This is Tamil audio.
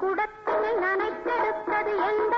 குடத்தில் நனைத்தெடுத்தது எந்த